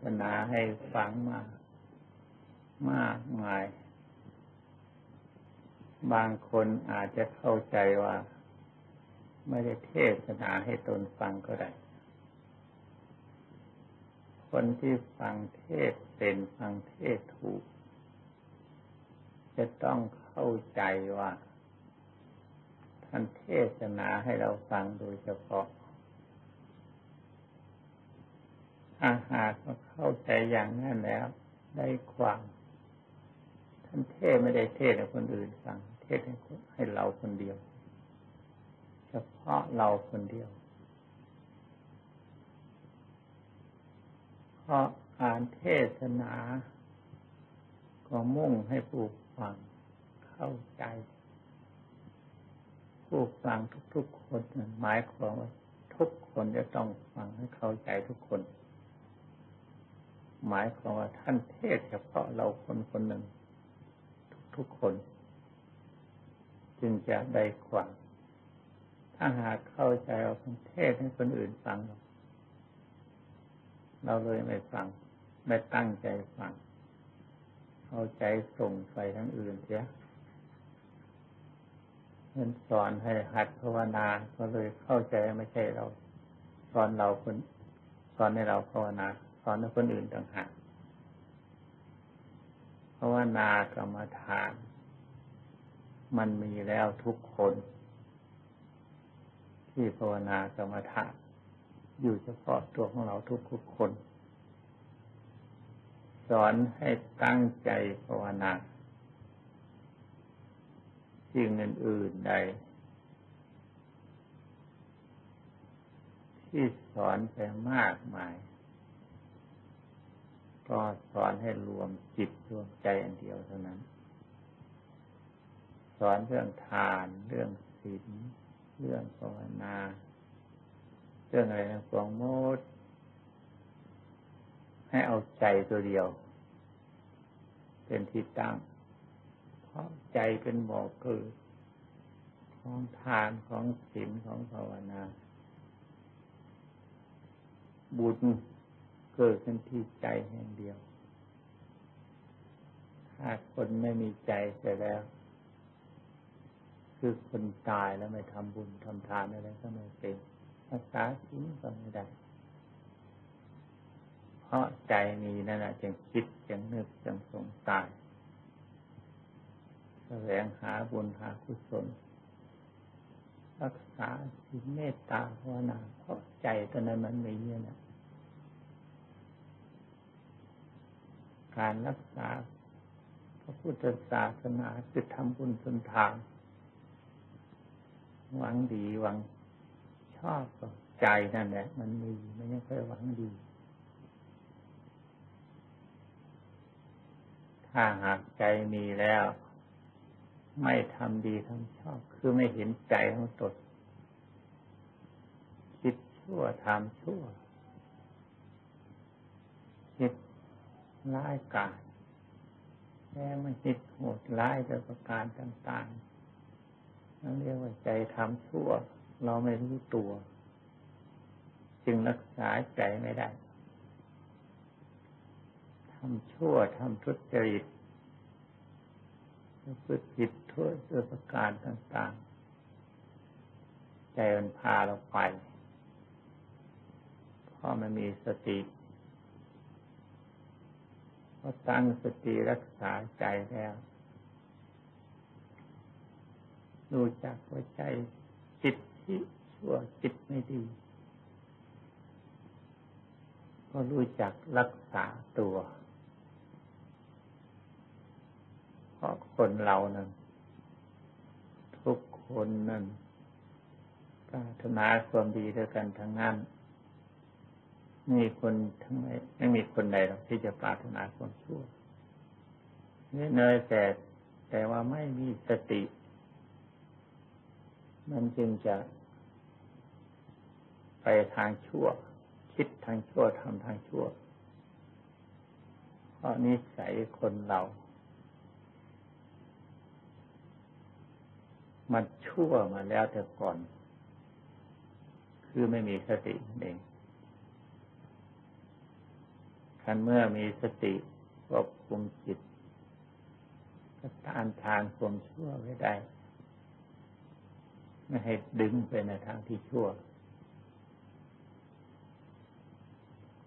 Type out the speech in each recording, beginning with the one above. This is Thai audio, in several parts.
ศนาให้ฟังมามากมาย บางคนอาจจะเข้าใจว่า ไม่ได้เทศนาให้ตนฟังก็ได้ คนที่ฟังเทศเป็นฟังเทศถูก จะต้องเข้าใจว่า ท่านเทศนาให้เราฟังโดยเฉพาะ ถ้าหากว่าเข้าใจอย่างนั้นแล้วได้ความท่านเทศไม่ได้เทศให้คนอื่นฟังเทศให้ให้เราคนเดียวเฉพาะเราคนเดียวเพราะการเทศนา ก็มุ่งให้ผู้ฟังเข้าใจ ผู้ฟังทุกๆคนหมายความว่าทุกคนจะต้องฟังให้เข้าใจทุกคน หมายความว่าท่านเทศเฉพาะเราคนคนหนึ่ง ทุกๆคน จึงจะได้ความถ้าหากเข้าใจเอาคนเทศให้คนอื่นฟัง เราเลยไม่ฟัง ไม่ตั้งใจฟัง เอาใจส่งไปทั้งอื่นเสียเงินสอนให้หัดภาวนาก็เลยเข้าใจไม่ใช่เรา สอนเราคนสอนให้เราภาวนา สอนให้คนอื่นต่างหากเพราะว่านากรรมฐาน มันมีแล้วทุกคน ที่ภาวนากรรมฐาน อยู่เฉพาะตัวของเราทุกทุกคน สอนให้ตั้งใจภาวนาสิ่งอื่นๆใดที่สอนไปมากมาย ก็สอนให้รวมจิตรวมใจอันเดียวเท่านั้น สอนเรื่องทานเรื่องศีลเรื่องภาวนา เรื่องอะไรนะฟองโมดให้เอาใจตัวเดียว เป็นที่ตั้ง เพราะใจเป็นบอเกิดของทานของศีลของภาวนา บุญ เกิดขึ้นที่ใจแห่งเดียว ถ้าคนไม่มีใจเสียแล้ว คือคนตายแล้วไม่ทำบุญทำทานอะไรก็ไม่เป็นภาษาชิ้นก็ไม่ได้ เพราะใจมีนั่นแหละจึงคิดจึงนึกจึงสงสัยแสวงหาบุญหากุศลรักษาสิเมตตาภาวนาเพราะใจตอนนั้นมันมีเนี่ย การรักษา พระพุทธศาสนาคือทำบุญสุนทาน หวังดีหวังชอบกับใจนั่นแหละ มันมีมันยังเคยหวังดี ถ้าหากใจมีแล้ว ไม่ทำดีทำชอบ คือไม่เห็นใจของตนคิดชั่วทำชั่วคิด ร้ายกาจแม้ไม่คิดโหดร้ายโดยประการต่างๆนั่นเรียกว่าใจทำชั่ว เราไม่รู้ตัว จึงรักษาใจไม่ได้ทำชั่วทำทุจริตพฤติผิดโทษโดยประการต่างๆ ใจมันพาเราไปเพราะมันมีสติ พอตั้งสติรักษาใจแล้วรู้จักว่าใจจิตที่ชั่วจิตไม่ดี ก็รู้จักรักษาตัว เพราะคนเรานั้น ทุกคนนั้นปรารถนาความดีด้วยกันทั้งนั้น มีคนทั้งไม่ไม่มีคนใดหรอกที่จะปรารถนาความชั่วเนี่เนยแต่แต่ว่าไม่มีสติ มันจึงจะไปทางชั่ว คิดทางชั่วทำทางชั่ว เพราะนิสัยคนเรา มันชั่วมาแล้วแต่ก่อน คือไม่มีสติเอง คันเมื่อมีสติควบคุมจิตก็ต้านทานความชั่วไว้ได้ ไม่ให้ดึงไปในทางที่ชั่ว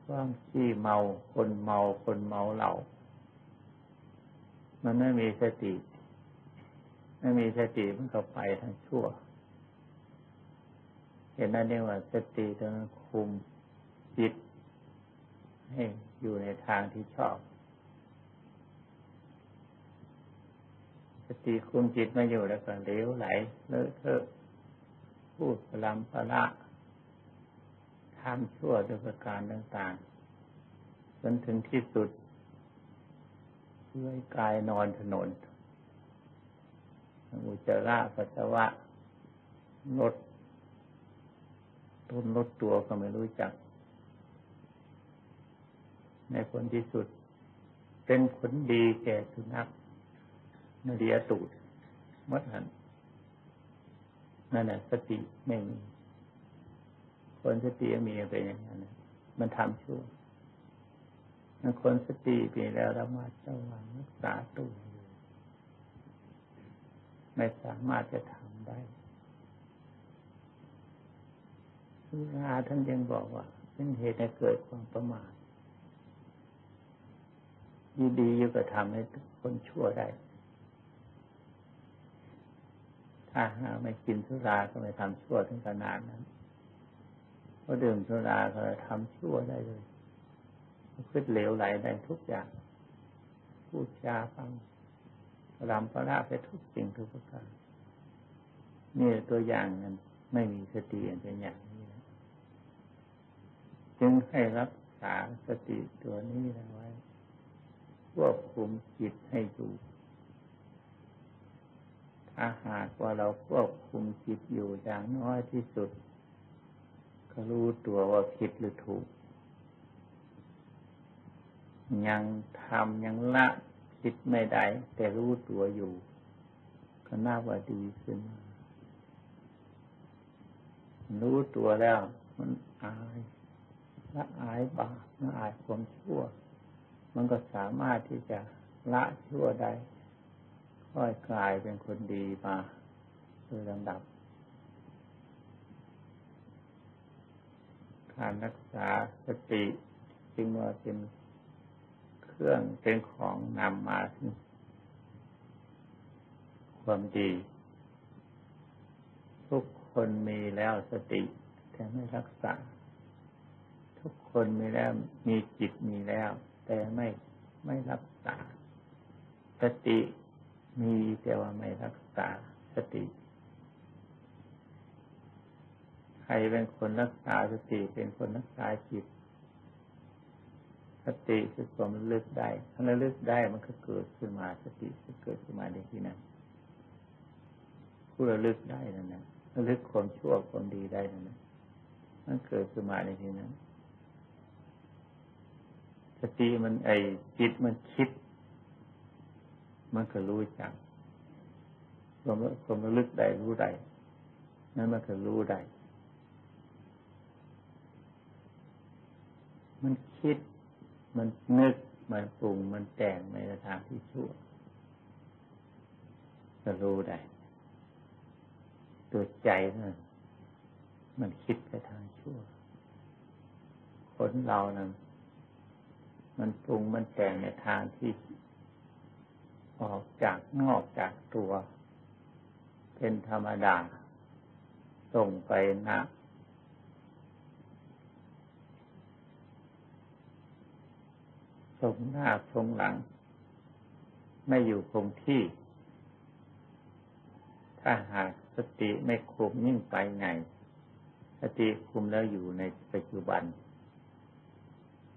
ความขี้เมา คนเมา คนเมาเหล่ามันไม่มีสติ ไม่มีสติมันก็ไปทางชั่ว เห็นนั่นเรียกว่าสติต้องคุมจิตให้ อยู่ในทางที่ชอบ สติคุมจิตมาอยู่แล้วก็เลี้ยวไหลเลอะเทอะพูดพลัมพละทำชั่วด้วยประการต่างๆจนถึงที่สุดเลื่อยกายนอนถนนอุจจาระปัสสาวะลดต้นลดตัวก็ไม่รู้จัก ในผลที่สุด เป็นผลดีแก่สุนัขนเดียตูดมัดหันนั่นแหละสติไม่มีคนสติมีเป็นอย่างนั้นมันทำชั่วมันคนสติมีแล้วระมัดระวังรักษาตัวไม่สามารถจะทำได้สุราท่านยังบอกว่า เป็นเหตุให้เกิดความประมาท ดีอยู่ก็ทำให้คนชั่วได้ ถ้าหาไม่กินสุราก็ไม่ทำชั่วถึงขนาดนั้นเพราะดื่มสุราก็ทำชั่วได้เลยคิดเหลวไหลได้ทุกอย่าง พูดจาฟังรำประราไปทุกสิ่งทุกประการนี่ตัวอย่างนั้นไม่มีสติเป็นอย่างนี้จึงให้รักษาสติตัวนี้ไว้ ควบคุมจิตให้อยู่ ถ้าหากว่าเราควบคุมจิตอยู่อย่างน้อยที่สุด ก็รู้ตัวว่าผิดหรือถูก ยังทำยังละผิดไม่ได้ แต่รู้ตัวอยู่ ก็น่าว่าดีขึ้น รู้ตัวแล้ว มันอายละอายบาปละอายความชั่ว มันก็สามารถที่จะละชั่วได้ค่อยกลายเป็นคนดีมาโดยลำดับ การรักษาสติจึงว่าเป็นเครื่องเป็นของนำมาถึงความดี ทุกคนมีแล้วสติ แต่ไม่รักษา ทุกคนมีแล้วมีจิตมีแล้ว แต่ไม่ไม่รักษา สติมีแต่ว่าไม่รักษาสติ ใครเป็นคนรักษาสติเป็นคนรักษาจิต สติคือความระลึกได้ถ้าระลึกได้มันก็เกิดขึ้นมาสติก็เกิดขึ้นมาในที่นั้นผู้ระลึกได้นั่นนะระลึกความชั่วความดีได้นั่นนะมันเกิดขึ้นมาในที่นั้น สติมันไอจิตมันคิด มันก็รู้จักความความระลึกได้รู้ได้นั่นมันก็รู้ได้มันคิด มันนึก มันปรุง มันแต่งในทางที่ชั่วก็รู้ได้ ตัวใจนั่นมันคิดไปทางชั่ว คนเรานั้น มันปรุงมันแต่งในทางที่ ออกจากนอกจากตัว เป็นธรรมดา ส่งไปนะส่งหน้าส่งหลัง ไม่อยู่คงที่ ถ้าหากสติไม่คุมยิ่งไปไงสติคุมแล้วอยู่ในปัจจุบัน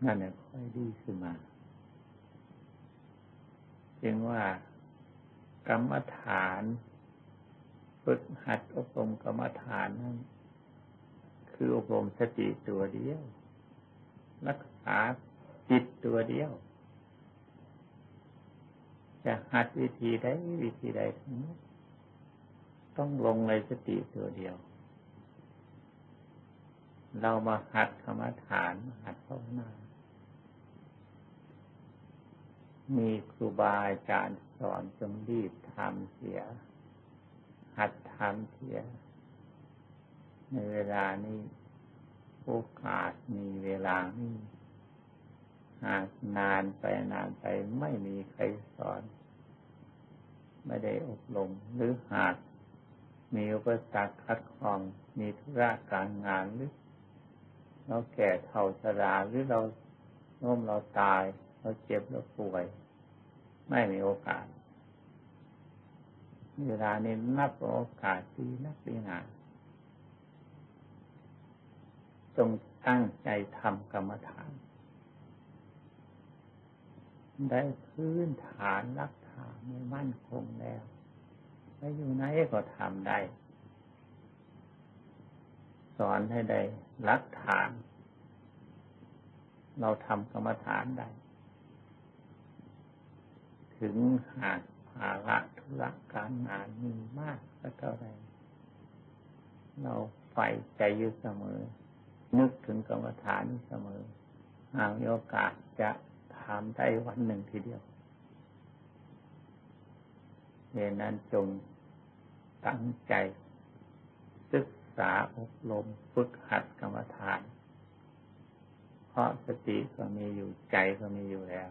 นั่นแหละค่อยดีขึ้นมาจึงว่ากรรมฐานฝึกหัดอบรมกรรมฐานนั่นคืออบรมสติตัวเดียว รักษาจิตตัวเดียว จะหัดวิธีใดวิธีใดทั้งนั้นต้องลงในสติตัวเดียว เรามาหัดกรรมฐานหัดภาวนา มีครูบาอาจารย์สอนจงรีบทำเสีย หัดทำเสีย ในเวลานี้โอกาสมีเวลานี้หากนานไปนานไปไม่มีใครสอน ไม่ได้อบรมหรือหากมีอุปสรรคคัดข้อง มีธุระการงานหรือ เราแก่เท่าชราหรือเราโน้มเราตาย เราเจ็บเราป่วย ไม่มีโอกาส เวลานี้นับโอกาสดีนักดีนาจงตั้งใจทำกรรมฐาน ได้พื้นฐานรักฐานไม่มั่นคงแล้วไปอยู่ไหนก็ทำได้ สอนให้ได้รักฐาน เราทำกรรมฐานได้ ถึงหากภาระธุระการงานมีมากก็เท่าไรเราใฝ่ใจอยู่เสมอ นึกถึงกรรมฐานเสมอหากโอกาสจะทำได้วันหนึ่งทีเดียวเหตุนั้นจงตั้งใจ ศึกษาอบรมฝึกหัดกรรมฐาน เพราะสติก็มีอยู่ใจก็มีอยู่แล้ว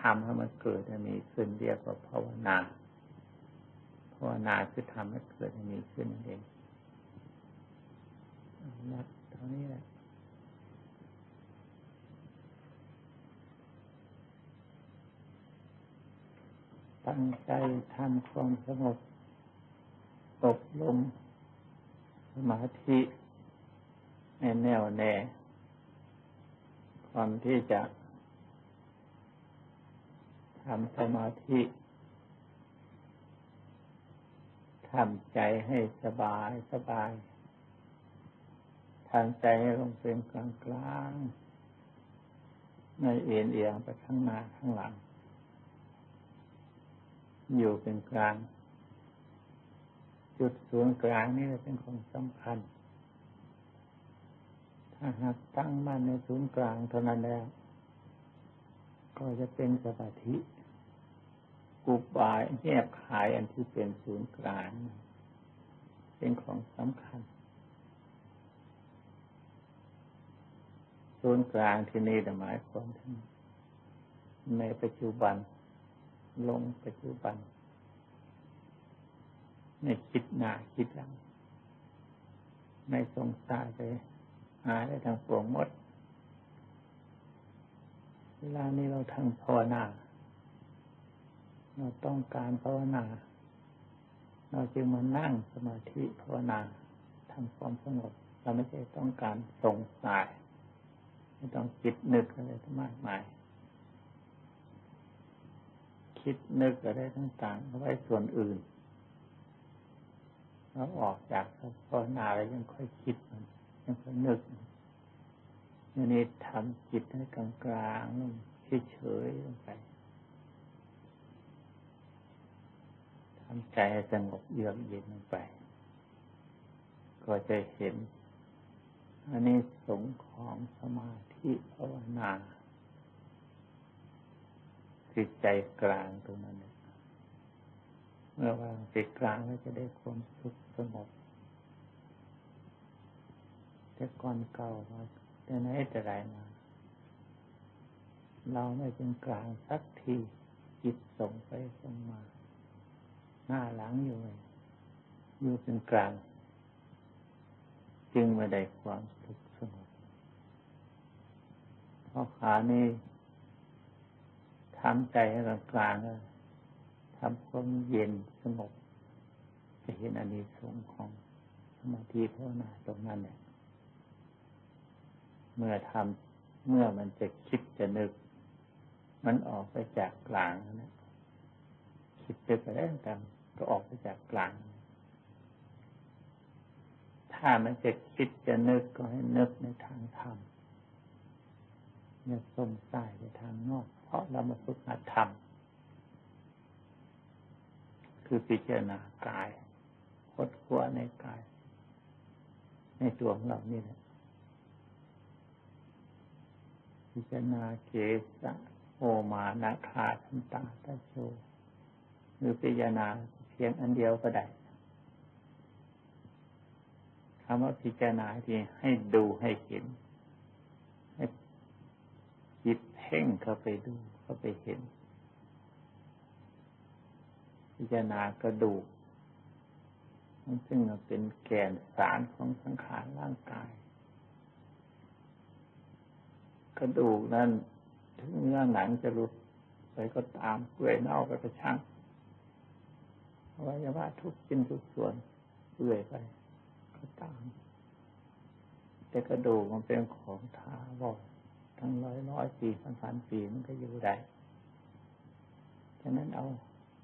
ทำให้มันเกิดให้มีขึ้นเรียกว่าภาวนาภาวนาคือทำให้เกิดให้มีขึ้นเองนัดเท่านี้แหละตั้งใจทำความสงบอบรมสมาธิในแน่วแน่ ความที่จะ ทำสมาธิทำใจให้สบายสบายทำใจให้ลงเป็นกลางกลางไม่เอียงเอียงไปข้างหน้าข้างหลัง อยู่เป็นกลาง จุดศูนย์กลางนี่เป็นของสำคัญ ถ้าหากตั้งมั่นในศูนย์กลางเท่านั้นแล้ว ก็จะเป็นสมาธิกุบายแยบขายอันที่เป็นศูนย์กลางเป็นของสำคัญศูนย์กลางที่นี่หมายความถึงในปัจจุบัน ลงปัจจุบันไม่คิดหน้าคิดหลังไม่สงสัยไปหาได้ทางปวงหมด เวลานี้เราทำภาวนา เราต้องการภาวนา เราจึงมานั่งสมาธิภาวนาทำความสงบ เราไม่ใช่ต้องการสงสัยไม่ต้องคิดนึกอะไรมากมาย คิดนึกอะไรต่างๆเอาไว้ส่วนอื่นเราออกจากภาวนาแล้วยังค่อยคิดมันยังค่อยนึกางนี้ทำจิตให้กลางกลางเฉยๆลงไปทำใจให้สงบเยือกเย็นลงไป ก็จะเห็นอันนี้สงของสมาธิภาวนาจิตใจกลางตรงนั้น เมื่อวางจิตกลางแล้วจะได้ความสุขสงบแต่ก่อนเก่ามา แต่ไหนแต่ไรมาเราไม่เป็นกลางสักทีจิตส่งไปส่งมา หน้าหลังอยู่เลยอยู่เป็นกลาง จึงไม่ได้ความสุขสงบเพราะขานี้ทำใจให้กลางๆทำความเย็นสงบจะเห็นอานิสงส์ของสมาธิภาวนาตรงนั้นเนี่ย เมื่อทำเมื่อมันจะคิดจะนึก มันออกไปจากกลางนะคิดจะไปได้ต่างก็ออกไปจากกลาง ถ้ามันจะคิดจะนึกก็ให้นึกในทางธรรมอย่าส่งสายไปทางนอก เพราะเรามาฝึกหัดธรรมคือพิจารณากายคดขัวในกาย ในตัวของเรานี่แหละ พิจารณาเกสะสมานาคาทันตาตะโชหรือพิจารณาเพียงอันเดียวก็ได้คำว่าพิจารณาที่ให้ดูให้เห็น ให้จิตเพ่งเข้าไปดูเข้าไปเห็น พิจารณากระดูกซึ่งเป็นแก่นสารของสังขารร่างกาย ก ระดูกนั้นถึงเนื้อหนังจะหลุดไปก็ตามเปื่อยเน่าไปกระช่างอวัยวะทุกชิ้นทุกส่วนเปื่อยไปก็ตาม แต่กระดูกมันเป็นของทาวรทั้งร้อยร้อยปีพันพันปีมันก็อยู่ได้ฉะนั้นเอา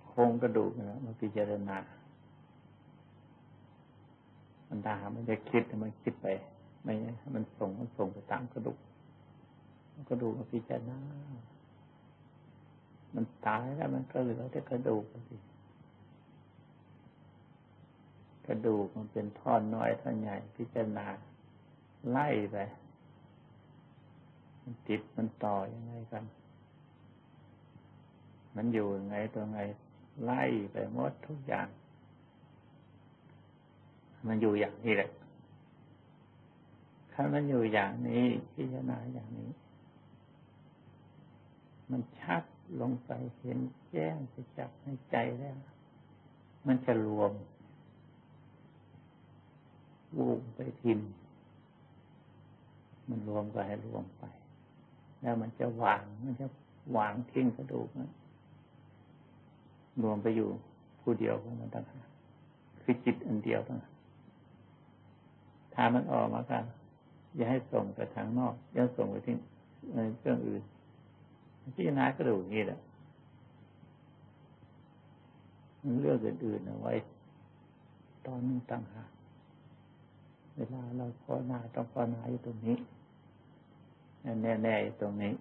โครงกระดูกนะมาพิจารณามันตามันจะคิดมันคิดไป ไม่มันส่งมันส่งไปตามกระดูก กระดูกมันพิจารณามันตายแล้วมันก็เหลือแต่กระดูกสิกระดูกมันเป็นท่อนน้อยท่อนใหญ่พิจารณาไล่ไปมันติดมันต่อยังไงกัน มันอยู่ยังไงตัวไง ไล่ไปหมดทุกอย่าง มันอยู่อย่างนี้แหละถ้ามันอยู่อย่างนี้พิจารณาอย่างนี้ มันชัดลงไปเห็นแจ้งไปจับในใจแล้ว มันจะรวมวูบไปทิมมันรวมก็ให้รวมไป แล้วมันจะวางมันจะวางทิ้งกระดูกนะรวมไปอยู่ผู้เดียวของมันต่างหากคือจิตอันเดียวต่างหากถ้ามันออกมากันอย่าให้ส่งไปทางนอก อย่าส่งไปที่เครื่องอื่น พิจารณากระดูกนี่แหละเรื่องอื่นๆเอาไว้ ตอนนึงต่างหากเวลาเราภาวนาต้องภาวนาอยู่ตรงนี้ แน่ๆอยู่ตรงนี้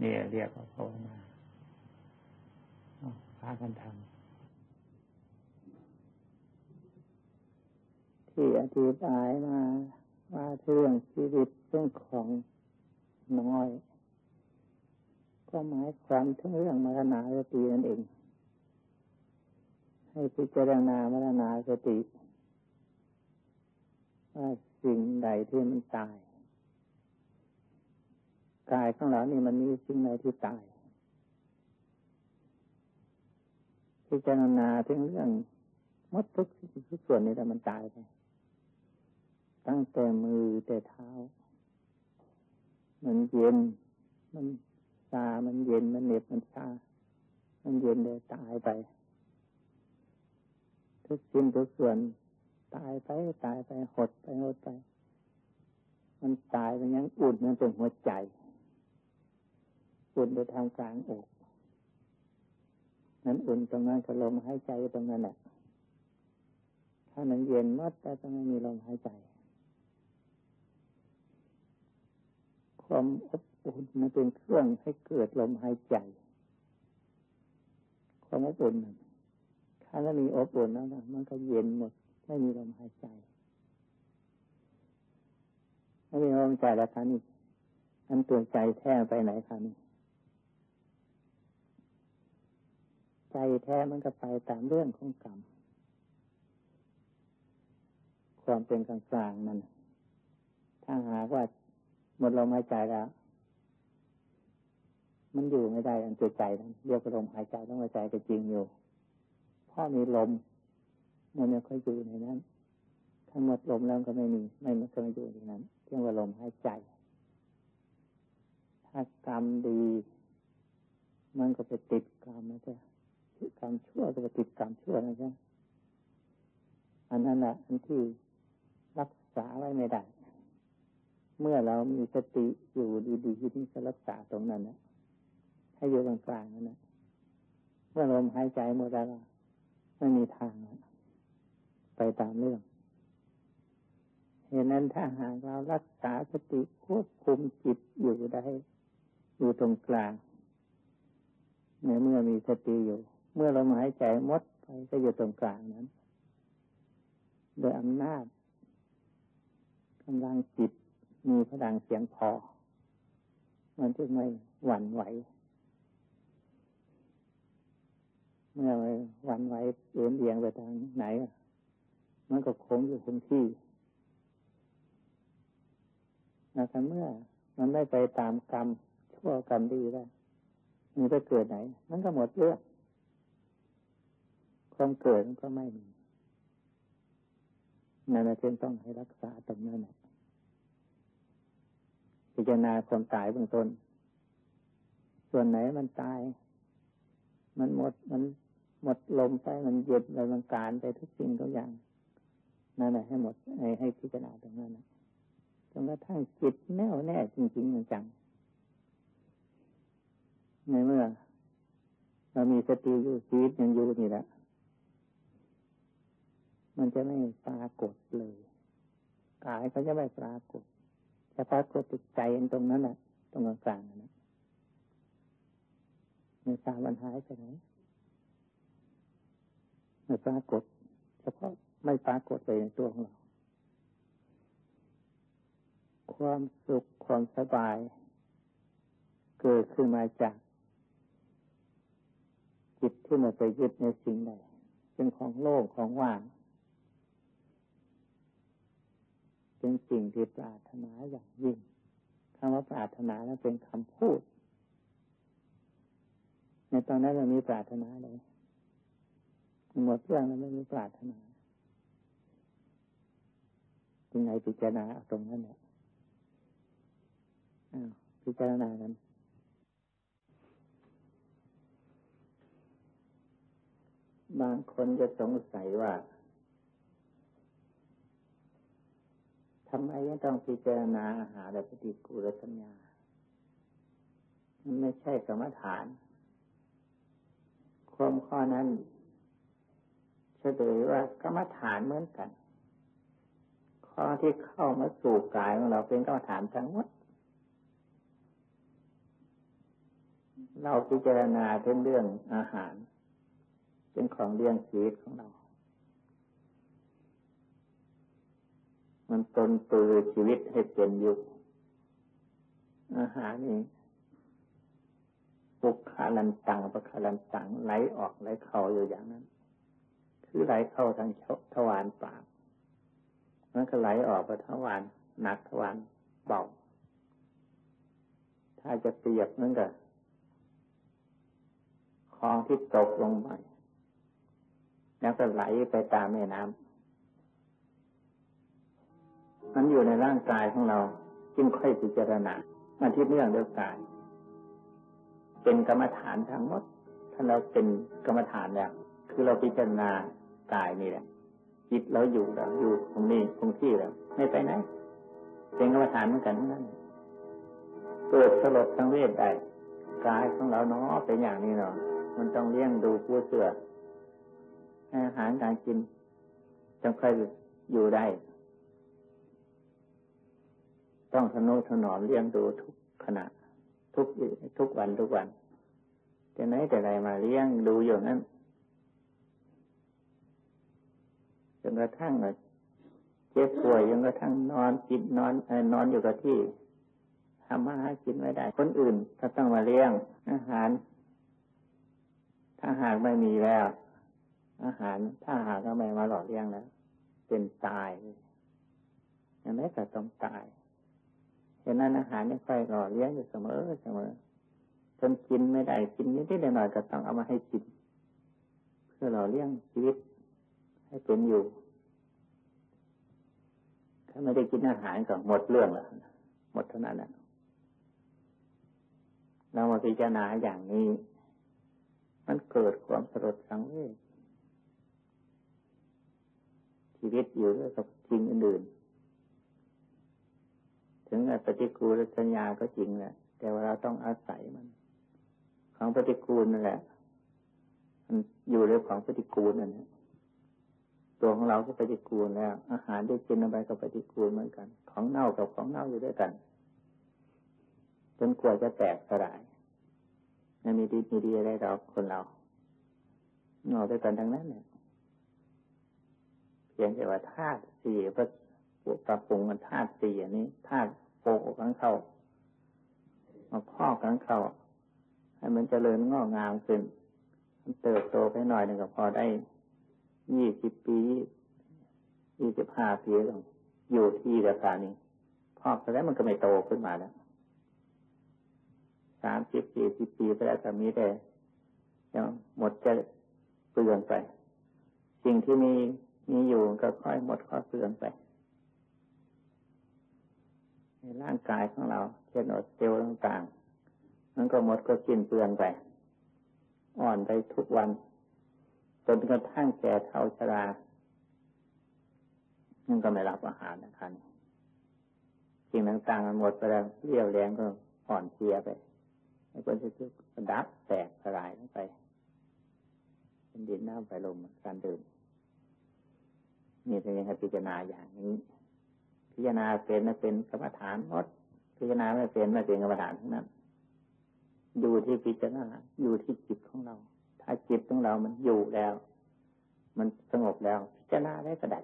นี่เรียกว่าภาวนาพากันทำที่อธิบายมาว่าเรื่องชีวิตเรื่องของ น้อย ก็หมายความถึงเรื่องมรณาสตินั่นเอง ให้พิจารณามรณาสติว่าสิ่งใดที่มันตายกายของเรานี่มันมีสิ่งใดที่ตายพิจารณาถึงเรื่องมดทุกสิ่งทุกส่วนนี่แต่มันตายไปตั้งแต่มือแต่เท้า มันเย็น มันชา มันเย็น มันเหน็บ มันชา มันเย็นเลยตายไป ทุกชิ้นทุกส่วน ตายไป ตายไป หดไป หดไป มันตายไปยังอุ่นมันเป็นหัวใจ อุ่นไปทางกลางอกนั้นอุ่นตรงนั้นก็ลมหายใจตรงนั้นแหละถ้ามันเย็นมัดแต่จะไม่มีลมหายใจ ความอบอุ่นมันเป็นเครื่องให้เกิดลมหายใจ ความอบอุ่นถ้าไม่มีอบอุ่นแล้วนะมันก็เย็นหมด ไม่มีลมหายใจไม่มีลมหายใจแล้วคันี่อันตัวใจแท้ไปไหนคะนี่ใจแท้มันก็ไปตามเรื่องของกรรมความเป็นกลางๆมันถ้าหากว่า หมดลมหายใจแล้ว มันอยู่ไม่ได้อันตัวใจนั้นเรียกว่าลมหายใจต้องหายใจก็จริงอยู่เพราะมีลมมันไม่ค่อยอยู่ในนั้นถ้าหมดลมแล้วก็ไม่มีไม่มันก็ไม่อยู่ในนั้นเรียกว่าลมหายใจ ถ้ากรรมดี มันก็ไปติดกรรมนะจ๊ะกรรมชั่วก็ไปติดกรรมชั่วนะจ๊ะอันนั้นแหละอันที่รักษาไว้ไม่ได้ เมื่อเรามีสติอยู่ดีๆที่จะรักษาตรงนั้นนะให้อยู่กลางๆนั่นนะเมื่อลมหายใจหมดแล้วไม่มีทางไปตามเรื่องเหตุนั้นถ้าหากเรารักษาสติควบคุมจิตอยู่ได้ อยู่ตรงกลางเมื่อเมื่อมีสติอยู่ เมื่อลมหายใจมดไปก็อยู่ตรงกลางนั้น โดยอำนาจกำลังจิต มีพลังเสียงพอ มันจะไม่หวั่นไหว เมื่อไม่หวั่นไหวเอียงเอียงไปทางไหน มันก็คงอยู่คงที่นะครับเมื่อมันไม่ไปตามกรรมชั่วกรรมดีแล้วมันไปเกิดไหน มันก็หมดเรื่องความเกิดมันก็ไม่มีนั่นเองต้องให้รักษาตรงนั้น พิจารณาความตายเบื้องต้น ส่วนไหนมันตาย มันหมดมันหมดลมไปมันเย็นไปมันการไปทุกสิ่งทุกอย่างนั่นแหละให้หมดให้ให้พิจารณาตรงนั้นนะจนกระทั่งจิตแน่วแน่จริงๆจังในเมื่อ เรามีสติอยู่ชีวิตยังอยู่นี่แหละมันจะไม่ปรากฏเลย กายเขาจะไม่ปรากฏ จะปรากฏติดใจตรงนั้นแหละตรงกลางๆนะในตามันหายไปไหนไม่ปรากฏ เฉพาะไม่ปรากฏไปในตัวของเรา ความสุขความสบาย เกิดขึ้นมาจาก จิตที่มันไปยึดในสิ่งใดเป็นของโลกของว่าง เป็นสิ่งที่ปรารถนาอย่างยิ่งคำว่าปรารถนานั้นเป็นคำพูด ในตอนนั้นเรามีปรารถนาเลยหมดเรื่องแล้วไม่มีปรารถนายังไงพิจารณาตรงนั้นแหละพิจารณากันบางคนจะสงสัยว่า ทำไมยังต้องพิจารณาอาหารและปฏิกูลสัญญา มันไม่ใช่กรรมฐาน ความข้อนั้นเฉลยว่ากรรมฐานเหมือนกัน ข้อที่เข้ามาสู่กายของเราเป็นกรรมฐานทั้งหมด เราพิจารณาเป็นเรื่องอาหาร เป็นของเลี้ยงชีวิตของเรา มันตนตือชีวิตให้เป็นอยู่อาหารนี่ปุกขาลันตังปะขาลันตังไหลออกไหลเข้าอยู่อย่างนั้น คือไหลเข้าทางทวารปากมันก็ไหลออกไปทวารหนักทวารเบาถ้าจะเปรียบนั่นก็คลองที่ตกลงไปแล้วก็ไหลไปตามแม่น้ำ มันอยู่ในร่างกายของเรา จึงค่อยพิจารณามาที่เรื่องเรื่องกาย เป็นกรรมฐานทั้งหมด ถ้าเราเป็นกรรมฐานแล้วคือเราพิจารณากายนี่แหละจิตเราอยู่แล้วอยู่ตรงนี้ตรงที่แล้วไม่ไปไหนเป็นกรรมฐานเหมือนกันทั้งนั้นเกิดสลดทั้งเวทได้กายของเราเนาะเป็นอย่างนี้เนาะมันต้องเลี้ยงดูผู้เสืออาหารการกินจงค่อยอยู่ได้ ต้องทนุถนอมเลี้ยงดูทุกขณะ ทุกทุกวันทุกวันแต่ไหนแต่ไรมาเลี้ยงดูอยู่นั้นจนกระทั่งเจ็บป่วยจนกระทั่งนอนกินนอนนอนอยู่กับที่ทำมาหากินไม่ได้ คนอื่นก็ต้องมาเลี้ยง อาหาร ถ้าหากไม่มีแล้ว อาหารถ้าหากก็ไม่มาหล่อเลี้ยงแล้ว เป็นตายอย่างนี้ก็ต้องตาย ฉะนั้นอาหารนี่ค่อยหล่อเลี้ยงอยู่เสมอเสมอจนกินไม่ได้กินนิดๆหน่อยก็ต้องเอามาให้กิน เพื่อหล่อเลี้ยงชีวิต ให้เป็นอยู่ ถ้าไม่ได้กินอาหารก็หมดเรื่องแล้วหมดเท่านั้นแหละเรามาพิจารณาอย่างนี้ มันเกิดความสลดสังเวชชีวิตอยู่ด้วยกับสิ่งอื่นๆ ถึงปฏิกูลสัญญาก็จริงแหละ แต่ว่าเราต้องอาศัยมัน ของปฏิกูลนั่นแหละมันอยู่ในของปฏิกูลนั่นแหละตัวของเราก็ปฏิกูลแล้ว อาหารที่กินไปก็ปฏิกูลเหมือนกัน ของเน่ากับของเน่าอยู่ด้วยกันจนกลัวจะแตกสลายไม่มีดีมีดีอะไรเราคนเราเน่าด้วยกันทั้งนั้นเนี่ยเพียงแต่ว่าธาตุสี่พ ระปรับปรุงมันธาตุสี่อันนี้ธาตุโปกของเขามาพอกกันเข้าให้มันเจริญงอกงามขึ้นมันเติบโตไปหน่อยหนึ่งก็พอได้ยี่สิบปียี่สิบห้าปีแล้วอยู่ที่ราคานี้พอกไปแล้วมันก็ไม่โตขึ้นมาแล้วสามสิบสี่สิบปีไปแล้วก็มีแต่ยังหมดจะเปลืองไป สิ่งที่มีมีอยู่ก็ค่อยหมดค่อยเปลืองไป ร่างกายของเราเช่นอดเซลล์ต่างๆ มันก็หมดก็กินเปลืองไป อ่อนไปทุกวันจนกระทั่งแก่เท่าชรามันก็ไม่รับอาหารนะครับสิ่งต่างๆมันหมดไปแล้วเรี่ยวแรงก็อ่อนเพลียไปไอ้คนที่คือดับแตกสลายลงไปเป็นดินน้ำไฟลมการเดินนี่เป็นยังไงพิจารณาอย่างนี้ พิจารณาเป็นไม่เป็นกรรมฐานหมดพิจารณาไม่เป็นไม่เป็นกรรมฐานทั้งนั้นอยู่ที่พิจารณาอยู่ที่จิตของเรา ถ้าจิตของเรามันอยู่แล้ว มันสงบแล้ว พิจารณาได้ก็ได้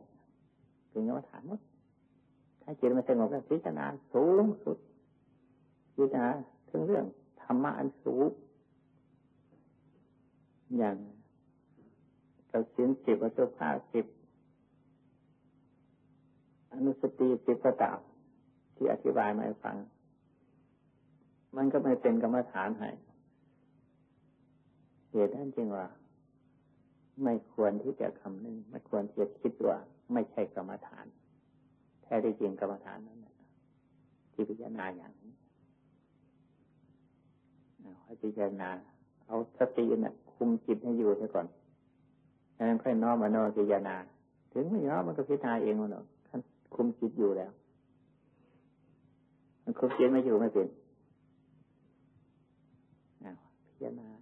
เป็นกรรมฐานหมดถ้าจิตมันสงบแล้วพิจารณาสูงสุดพิจารณาถึงเรื่องธรรมะอันสูงอย่างเราสินสิบวัตถุภาสิบ อนุสติสิบก็ตามที่อธิบายมาให้ฟัง มันก็ไม่เป็นกรรมฐานให้เหตุนั้นจึงว่า ไม่ควรที่จะคำนึงไม่ควรที่จะคิดว่า ไม่ใช่กรรมฐาน แท้ที่จริงกรรมฐานนั้นที่พิจารณาอย่างนี้ให้พิจารณา เอาสติน่ะคุมจิตให้อยู่ซะก่อนแล้วค่อยน้อมมาโนพิจารณา ถึงไม่น้อมมันก็พิจารณาเองมันหรอก คุมจิตอยู่แล้ว มันคุมจิตไม่อยู่ไม่เป็นพิจารณา